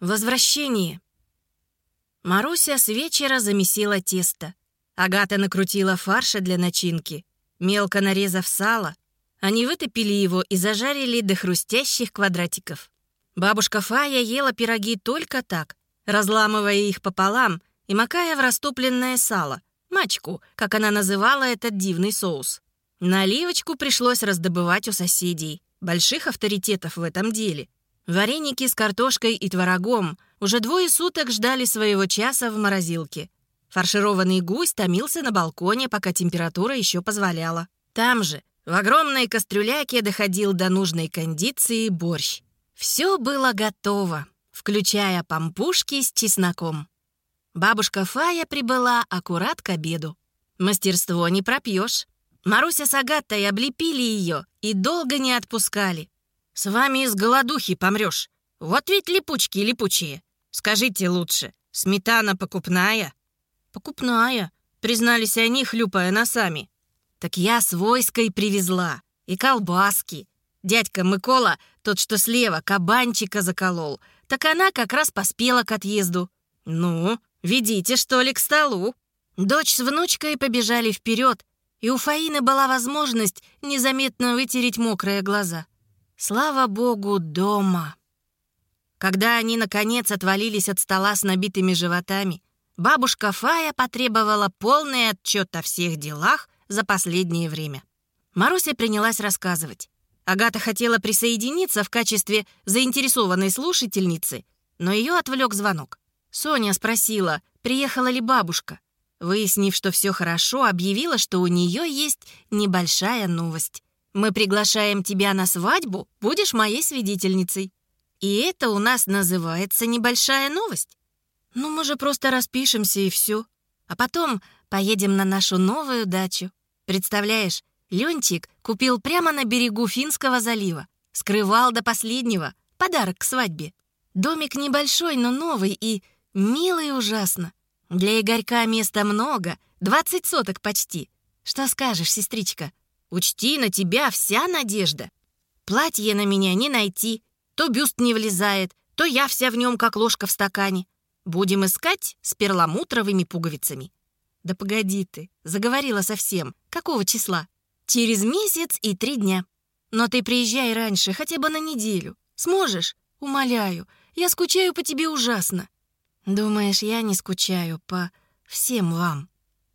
Возвращение. Маруся с вечера замесила тесто. Агата накрутила фарша для начинки. Мелко нарезав сало, они вытопили его и зажарили до хрустящих квадратиков. Бабушка Фая ела пироги только так, разламывая их пополам и макая в растопленное сало, мачку, как она называла этот дивный соус. Наливочку пришлось раздобывать у соседей, больших авторитетов в этом деле. Вареники с картошкой и творогом уже двое суток ждали своего часа в морозилке. Фаршированный гусь томился на балконе, пока температура еще позволяла. Там же, в огромной кастрюляке, доходил до нужной кондиции борщ. Все было готово, включая пампушки с чесноком. Бабушка Фая прибыла аккурат к обеду. Мастерство не пропьешь. Маруся с Агатой облепили ее и долго не отпускали. С вами из голодухи помрешь. Вот ведь липучки липучие. Скажите лучше, сметана покупная?» «Покупная», — признались они, хлюпая носами. «Так я с войской привезла. И колбаски. Дядька Микола, тот, что слева, кабанчика заколол. Так она как раз поспела к отъезду. Ну, ведите, что ли, к столу». Дочь с внучкой побежали вперед, и у Фаины была возможность незаметно вытереть мокрые глаза. Слава богу, дома. Когда они, наконец, отвалились от стола с набитыми животами, бабушка Фая потребовала полный отчет о всех делах за последнее время. Маруся принялась рассказывать. Агата хотела присоединиться в качестве заинтересованной слушательницы, но ее отвлек звонок. Соня спросила, приехала ли бабушка. Выяснив, что все хорошо, объявила, что у нее есть небольшая новость. Мы приглашаем тебя на свадьбу, будешь моей свидетельницей. И это у нас называется небольшая новость. Ну, мы же просто распишемся и все. А потом поедем на нашу новую дачу. Представляешь, Ленчик купил прямо на берегу Финского залива. Скрывал до последнего. Подарок к свадьбе. Домик небольшой, но новый и милый ужасно. Для Игорька места много, 20 соток почти. Что скажешь, сестричка?» Учти, на тебя вся надежда. Платье на меня не найти. То бюст не влезает, то я вся в нем, как ложка в стакане. Будем искать с перламутровыми пуговицами. Да погоди ты, заговорила совсем. Какого числа? Через месяц и три дня. Но ты приезжай раньше, хотя бы на неделю. Сможешь? Умоляю, я скучаю по тебе ужасно. Думаешь, я не скучаю по всем вам?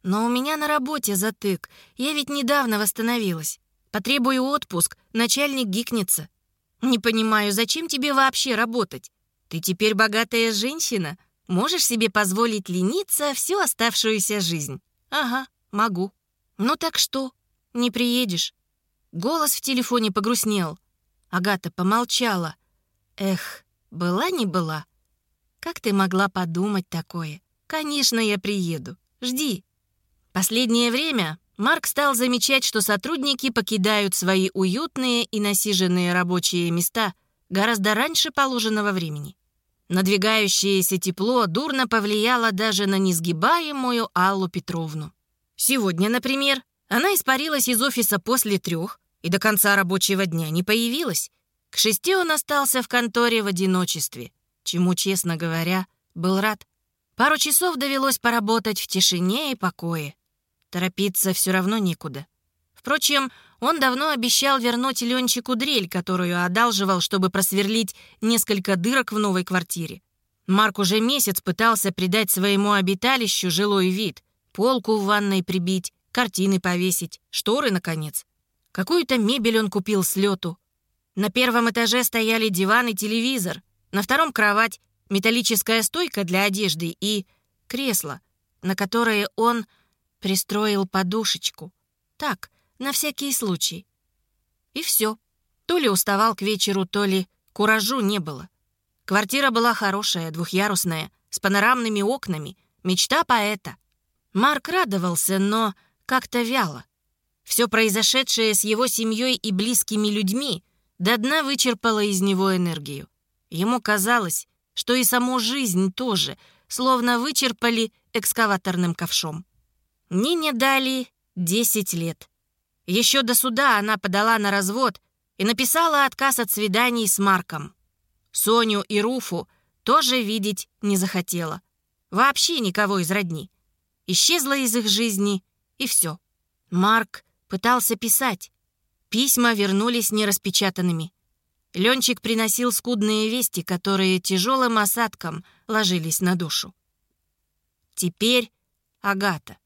Но у меня на работе затык. Я ведь недавно восстановилась. Потребую отпуск, начальник гикнется. Не понимаю, зачем тебе вообще работать? Ты теперь богатая женщина. Можешь себе позволить лениться всю оставшуюся жизнь. Ага, могу. Ну так что? Не приедешь? Голос в телефоне погрустнел. Агата помолчала. Эх, была не была. Как ты могла подумать такое? Конечно, я приеду. Жди. Последнее время Марк стал замечать, что сотрудники покидают свои уютные и насиженные рабочие места гораздо раньше положенного времени. Надвигающееся тепло дурно повлияло даже на несгибаемую Аллу Петровну. Сегодня, например, она испарилась из офиса после трех и до конца рабочего дня не появилась. К шести он остался в конторе в одиночестве, чему, честно говоря, был рад. Пару часов довелось поработать в тишине и покое. Торопиться все равно некуда. Впрочем, он давно обещал вернуть Ленчику дрель, которую одалживал, чтобы просверлить несколько дырок в новой квартире. Марк уже месяц пытался придать своему обиталищу жилой вид. Полку в ванной прибить, картины повесить, шторы, наконец. Какую-то мебель он купил с лету. На первом этаже стояли диван и телевизор, на втором — кровать, металлическая стойка для одежды и кресло, на которое он Пристроил подушечку. Так, на всякий случай. И все. То ли уставал к вечеру, то ли куражу не было. Квартира была хорошая, двухъярусная, с панорамными окнами. Мечта поэта. Марк радовался, но как-то вяло. Все произошедшее с его семьей и близкими людьми до дна вычерпало из него энергию. Ему казалось, что и саму жизнь тоже, словно вычерпали экскаваторным ковшом. Нине дали 10 лет. Еще до суда она подала на развод и написала отказ от свиданий с Марком. Соню и Руфу тоже видеть не захотела. Вообще никого из родни. Исчезла из их жизни, и все. Марк пытался писать. Письма вернулись нераспечатанными. Ленчик приносил скудные вести, которые тяжелым осадком ложились на душу. Теперь Агата.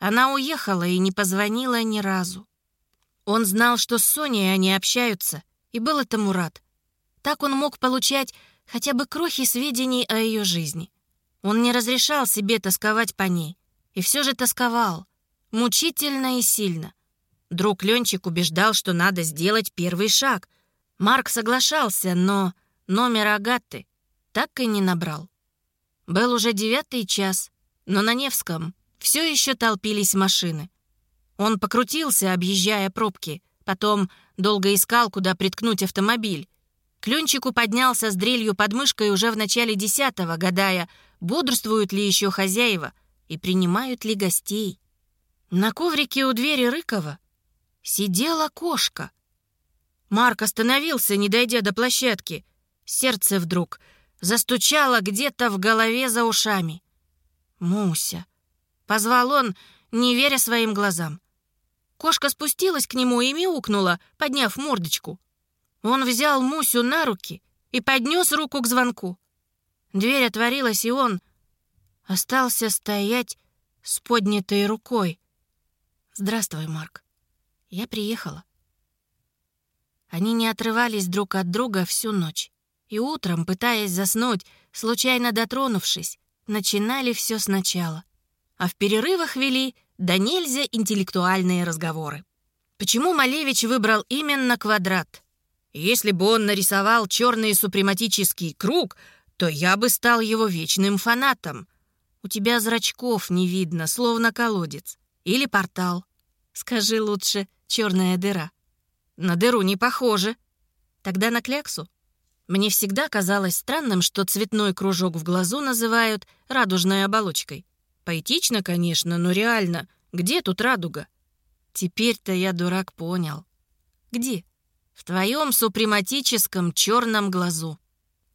Она уехала и не позвонила ни разу. Он знал, что с Соней они общаются, и был этому рад. Так он мог получать хотя бы крохи сведений о ее жизни. Он не разрешал себе тосковать по ней. И все же тосковал. Мучительно и сильно. Друг Ленчик убеждал, что надо сделать первый шаг. Марк соглашался, но номер Агаты так и не набрал. Был уже девятый час, но на Невском все еще толпились машины. Он покрутился, объезжая пробки, потом долго искал, куда приткнуть автомобиль. К Ленчику поднялся с дрелью под мышкой уже в начале десятого, гадая, бодрствуют ли еще хозяева и принимают ли гостей. На коврике у двери Рыкова сидела кошка. Марк остановился, не дойдя до площадки. Сердце вдруг застучало где-то в голове за ушами. «Муся!» — позвал он, не веря своим глазам. Кошка спустилась к нему и мяукнула, подняв мордочку. Он взял Мусю на руки и поднес руку к звонку. Дверь отворилась, и он остался стоять с поднятой рукой. «Здравствуй, Марк. Я приехала». Они не отрывались друг от друга всю ночь. И утром, пытаясь заснуть, случайно дотронувшись, начинали все сначала. А в перерывах вели да нельзя интеллектуальные разговоры. Почему Малевич выбрал именно квадрат? Если бы он нарисовал черный супрематический круг, то я бы стал его вечным фанатом. У тебя зрачков не видно, словно колодец. Или портал. Скажи лучше, черная дыра. На дыру не похоже. Тогда на кляксу. Мне всегда казалось странным, что цветной кружок в глазу называют радужной оболочкой. Поэтично, конечно, но реально. Где тут радуга? Теперь-то я, дурак, понял. Где? В твоем супрематическом черном глазу.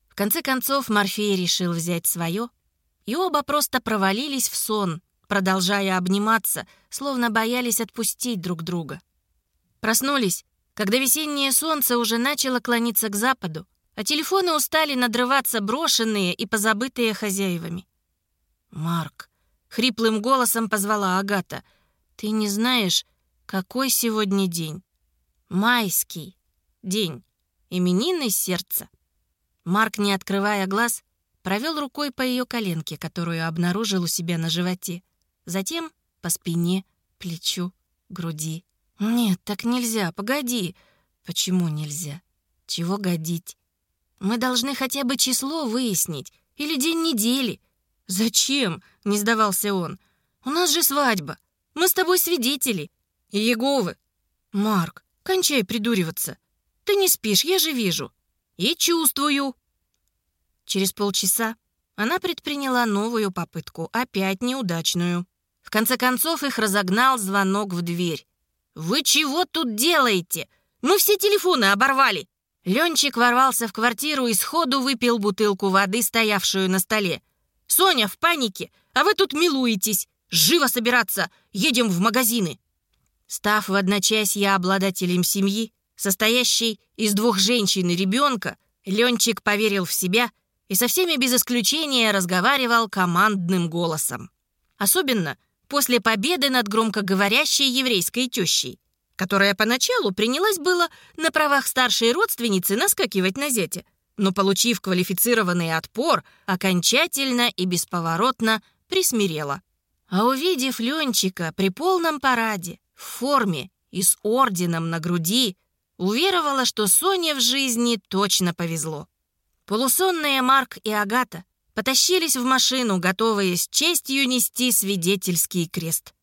В конце концов, Морфей решил взять свое, и оба просто провалились в сон, продолжая обниматься, словно боялись отпустить друг друга. Проснулись, когда весеннее солнце уже начало клониться к западу, а телефоны устали надрываться брошенные и позабытые хозяевами. «Марк», Хриплым голосом позвала Агата. «Ты не знаешь, какой сегодня день?» «Майский день. Именины сердца». Марк, не открывая глаз, провел рукой по ее коленке, которую обнаружил у себя на животе. Затем по спине, плечу, груди. «Нет, так нельзя, погоди». «Почему нельзя? Чего годить? Мы должны хотя бы число выяснить или день недели. «Зачем?» — не сдавался он. «У нас же свадьба. Мы с тобой свидетели. Еговы». «Марк, кончай придуриваться. Ты не спишь, я же вижу. И чувствую». Через полчаса она предприняла новую попытку, опять неудачную. В конце концов их разогнал звонок в дверь. «Вы чего тут делаете? Мы все телефоны оборвали!» Ленчик ворвался в квартиру и сходу выпил бутылку воды, стоявшую на столе. Соня в панике, а вы тут милуетесь. Живо собираться, едем в магазины». Став в одночасье обладателем семьи, состоящей из двух женщин и ребенка, Ленчик поверил в себя и со всеми без исключения разговаривал командным голосом. Особенно после победы над громкоговорящей еврейской тещей, которая поначалу принялась было на правах старшей родственницы наскакивать на зятя, но, получив квалифицированный отпор, окончательно и бесповоротно присмирела. А увидев Ленчика при полном параде, в форме и с орденом на груди, уверовала, что Соне в жизни точно повезло. Полусонные Марк и Агата потащились в машину, готовые с честью нести свидетельский крест.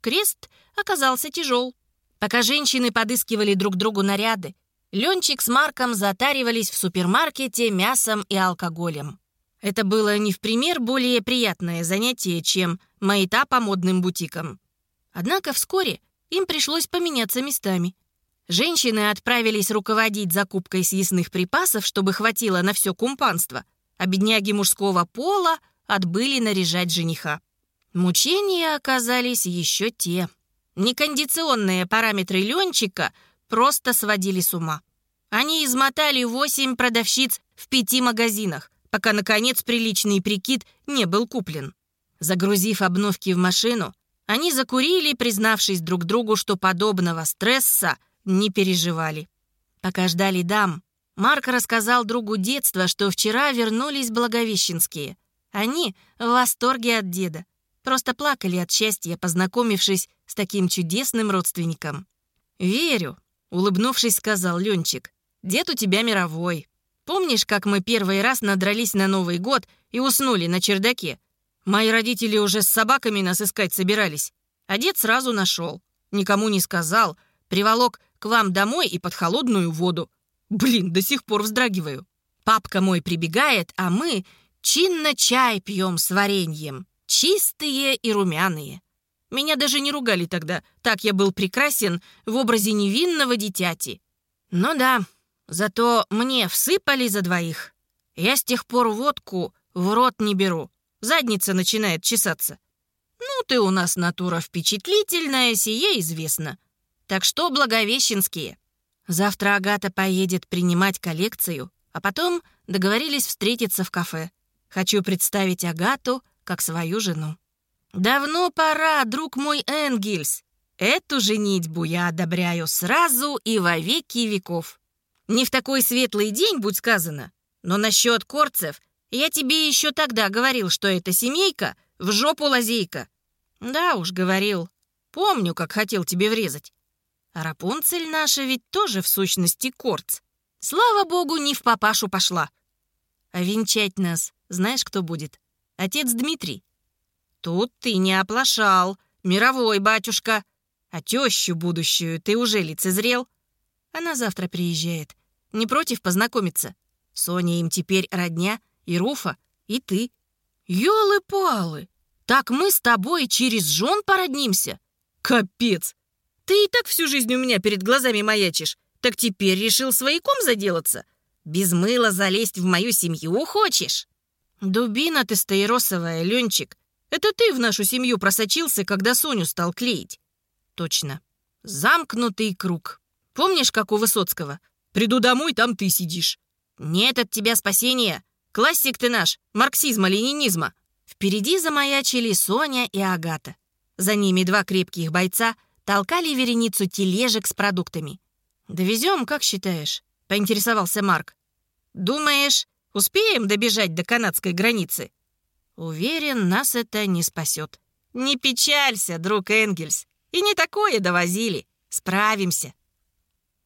Крест оказался тяжел. Пока женщины подыскивали друг другу наряды, Ленчик с Марком затаривались в супермаркете мясом и алкоголем. Это было не в пример более приятное занятие, чем маята по модным бутикам. Однако вскоре им пришлось поменяться местами. Женщины отправились руководить закупкой съестных припасов, чтобы хватило на все кумпанство, а бедняги мужского пола отбыли наряжать жениха. Мучения оказались еще те. Некондиционные параметры Ленчика просто сводили с ума. Они измотали восемь продавщиц в пяти магазинах, пока, наконец, приличный прикид не был куплен. Загрузив обновки в машину, они закурили, признавшись друг другу, что подобного стресса не переживали. Пока ждали дам, Марк рассказал другу детства, что вчера вернулись благовещенские. Они в восторге от деда. Просто плакали от счастья, познакомившись с таким чудесным родственником. «Верю», — улыбнувшись, сказал Ленчик. «Дед у тебя мировой. Помнишь, как мы первый раз надрались на Новый год и уснули на чердаке? Мои родители уже с собаками нас искать собирались. А дед сразу нашел. Никому не сказал. Приволок к вам домой и под холодную воду. Блин, до сих пор вздрагиваю. Папка мой прибегает, а мы чинно чай пьем с вареньем. Чистые и румяные. Меня даже не ругали тогда. Так я был прекрасен в образе невинного дитяти. Ну да, зато мне всыпали за двоих. Я с тех пор водку в рот не беру. Задница начинает чесаться. Ну, ты у нас натура впечатлительная, сие известно. Так что, благовещенские, завтра Агата поедет принимать коллекцию, а потом договорились встретиться в кафе. Хочу представить Агату как свою жену. Давно пора, друг мой Энгельс. Эту женитьбу я одобряю сразу и во веки веков. Не в такой светлый день, будь сказано, но насчет корцев я тебе еще тогда говорил, что эта семейка в жопу лазейка. Да уж, говорил. Помню, как хотел тебе врезать. Рапунцель наша ведь тоже в сущности корц. Слава богу, не в папашу пошла. А венчать нас знаешь, кто будет? Отец Дмитрий. Тут ты не оплошал, мировой батюшка. А тещу будущую ты уже лицезрел? Она завтра приезжает. Не против познакомиться? Соня им теперь родня — и Руфа, и ты. Ёлы-палы, так мы с тобой через жен породнимся? Капец! Ты и так всю жизнь у меня перед глазами маячишь. Так теперь решил свояком заделаться? Без мыла залезть в мою семью хочешь? Дубина ты стаиросовая, Ленчик. Это ты в нашу семью просочился, когда Соню стал клеить. Точно. Замкнутый круг. Помнишь, как у Высоцкого? Приду домой, там ты сидишь. Нет от тебя спасения. Классик ты наш, марксизма-ленинизма. Впереди замаячили Соня и Агата. За ними два крепких бойца толкали вереницу тележек с продуктами. «Довезем, как считаешь?» — поинтересовался Марк. «Думаешь, успеем добежать до канадской границы?» «Уверен, нас это не спасет». «Не печалься, друг Энгельс. И не такое довозили. Справимся».